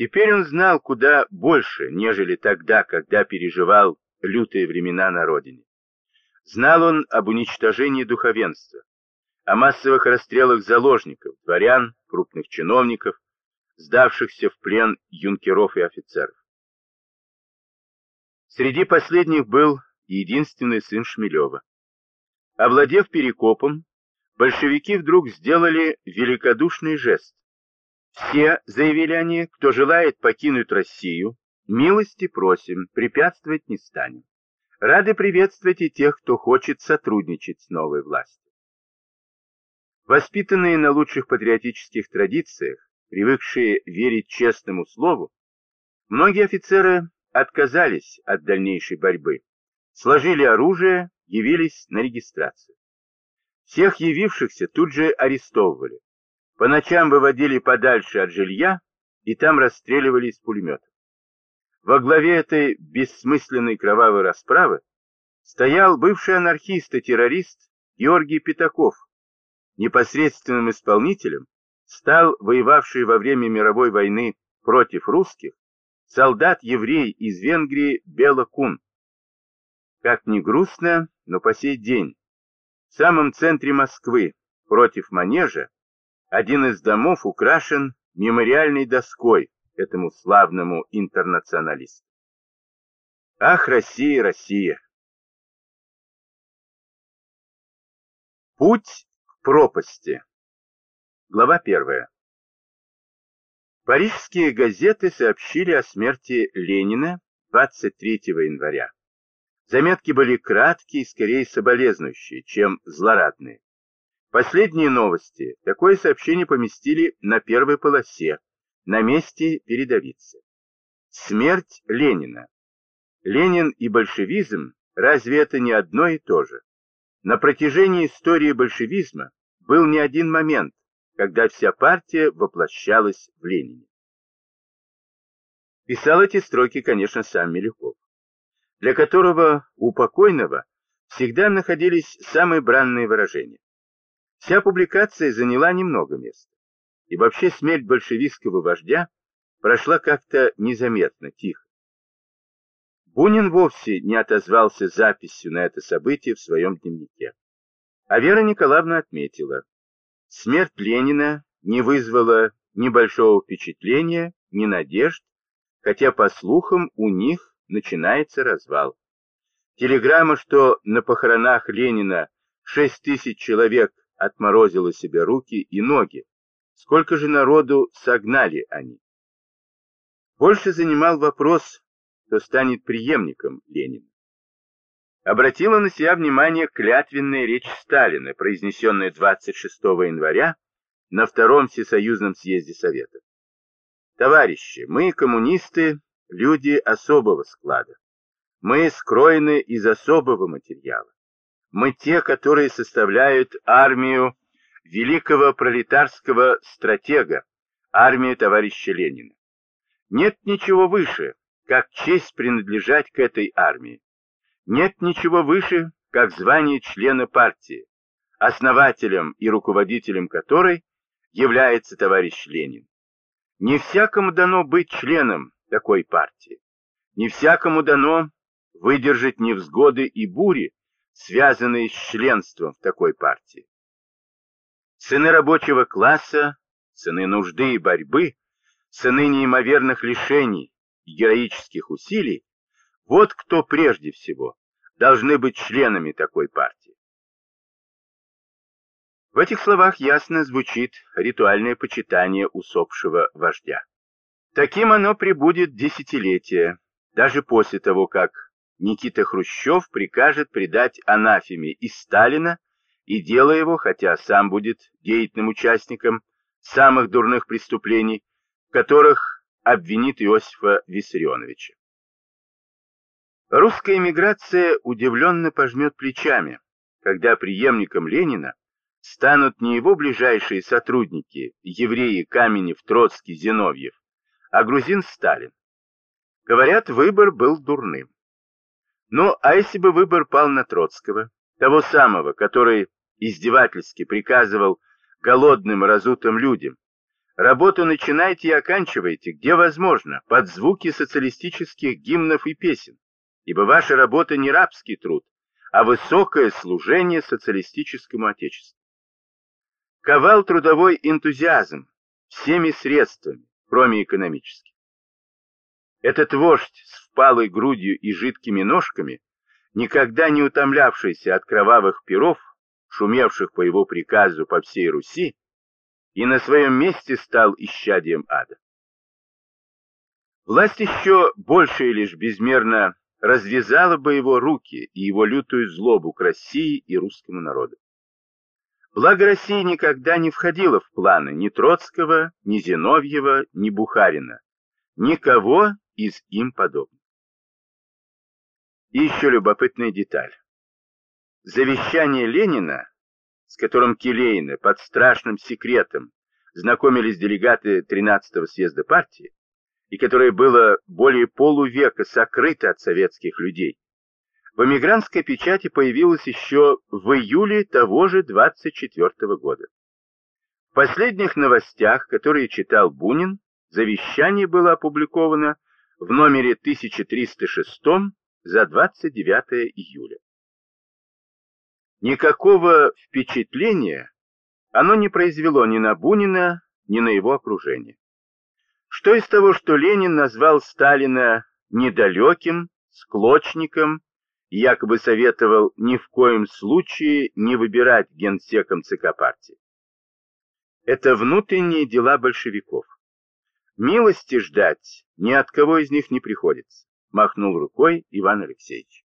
Теперь он знал куда больше, нежели тогда, когда переживал лютые времена на родине. Знал он об уничтожении духовенства, о массовых расстрелах заложников, дворян, крупных чиновников, сдавшихся в плен юнкеров и офицеров. Среди последних был единственный сын Шмелева. Овладев Перекопом, большевики вдруг сделали великодушный жест. Все, заявили они, кто желает покинуть Россию, милости просим, препятствовать не станем. Рады приветствовать и тех, кто хочет сотрудничать с новой властью. Воспитанные на лучших патриотических традициях, привыкшие верить честному слову, многие офицеры отказались от дальнейшей борьбы, сложили оружие, явились на регистрацию. Всех явившихся тут же арестовывали. По ночам выводили подальше от жилья и там расстреливали из пулеметов. Во главе этой бессмысленной кровавой расправы стоял бывший анархист и террорист Георгий Пятаков. Непосредственным исполнителем стал воевавший во время мировой войны против русских солдат-еврей из Венгрии Бела Кун. Как ни грустно, но по сей день в самом центре Москвы, против манежа, один из домов украшен мемориальной доской этому славному интернационалисту. Ах, Россия, Россия! Путь к пропасти. Глава первая. Парижские газеты сообщили о смерти Ленина 23 января. Заметки были краткие и скорее соболезнующие, чем злорадные. Последние новости. Такое сообщение поместили на первой полосе, на месте передовицы. Смерть Ленина. Ленин и большевизм, разве это не одно и то же? На протяжении истории большевизма был не один момент, когда вся партия воплощалась в Ленине. Писал эти строки, конечно, сам Милюков для которого у покойного всегда находились самые бранные выражения. Вся публикация заняла немного места. И вообще смерть большевистского вождя прошла как-то незаметно, тихо. Бунин вовсе не отозвался записью на это событие в своем дневнике. А Вера Николаевна отметила, смерть Ленина не вызвала ни большого впечатления, ни надежд, хотя, по слухам, у них начинается развал. Телеграмма, что на похоронах Ленина 6 тысяч человек отморозило себе руки и ноги. Сколько же народу согнали они? Больше занимал вопрос, кто станет преемником Ленина. Обратила на себя внимание клятвенная речь Сталина, произнесенная 26 января на Втором Всесоюзном съезде Советов. Товарищи, мы, коммунисты, люди особого склада. Мы скроены из особого материала. Мы те, которые составляют армию великого пролетарского стратега, армию товарища Ленина. Нет ничего выше, как честь принадлежать к этой армии. Нет ничего выше, как звание члена партии, основателем и руководителем которой является товарищ Ленин. Не всякому дано быть членом такой партии. Не всякому дано выдержать невзгоды и бури, связанные с членством в такой партии. Сыны рабочего класса, сыны нужды и борьбы, сыны неимоверных лишений и героических усилий, вот кто прежде всего должны быть членами такой партии. В этих словах ясно звучит ритуальное почитание усопшего вождя. Таким оно пребудет десятилетия, даже после того, как Никита Хрущев прикажет предать анафеме и Сталина, и дело его, хотя сам будет деятельным участником самых дурных преступлений, которых обвинит Иосифа Виссарионовича. Русская эмиграция удивленно пожмет плечами, когда преемником Ленина станут не его ближайшие сотрудники, евреи Каменев, Троцкий, Зиновьев, а грузин Сталин. Говорят, выбор был дурным. Ну, а если бы выбор пал на Троцкого, того самого, который издевательски приказывал голодным разутым людям, Работу начинайте и оканчивайте, где возможно, под звуки социалистических гимнов и песен, ибо ваша работа не рабский труд, а высокое служение социалистическому отечеству. Ковал трудовой энтузиазм всеми средствами, кроме экономических. Этот вождь с впалой грудью и жидкими ножками, никогда не утомлявшийся от кровавых перов, шумевших по его приказу по всей Руси, и на своем месте стал исчадием ада. Власть еще больше и лишь безмерно развязала бы его руки и его лютую злобу к России и русскому народу. Благо России никогда не входила в планы ни Троцкого, ни Зиновьева, ни Бухарина, никого из им подобных. И еще любопытная деталь. Завещание Ленина, с которым Келейна под страшным секретом знакомились делегаты 13-го съезда партии, и которое было более полувека сокрыто от советских людей, в эмигрантской печати появилось еще в июле того же 24 -го года. В последних новостях, которые читал Бунин, завещание было опубликовано в номере 1306 за 29 июля. Никакого впечатления оно не произвело ни на Бунина, ни на его окружение. Что из того, что Ленин назвал Сталина недалеким, склочником, якобы советовал ни в коем случае не выбирать генсеком ЦК партии? Это внутренние дела большевиков. Милости ждать ни от кого из них не приходится, махнул рукой Иван Алексеевич.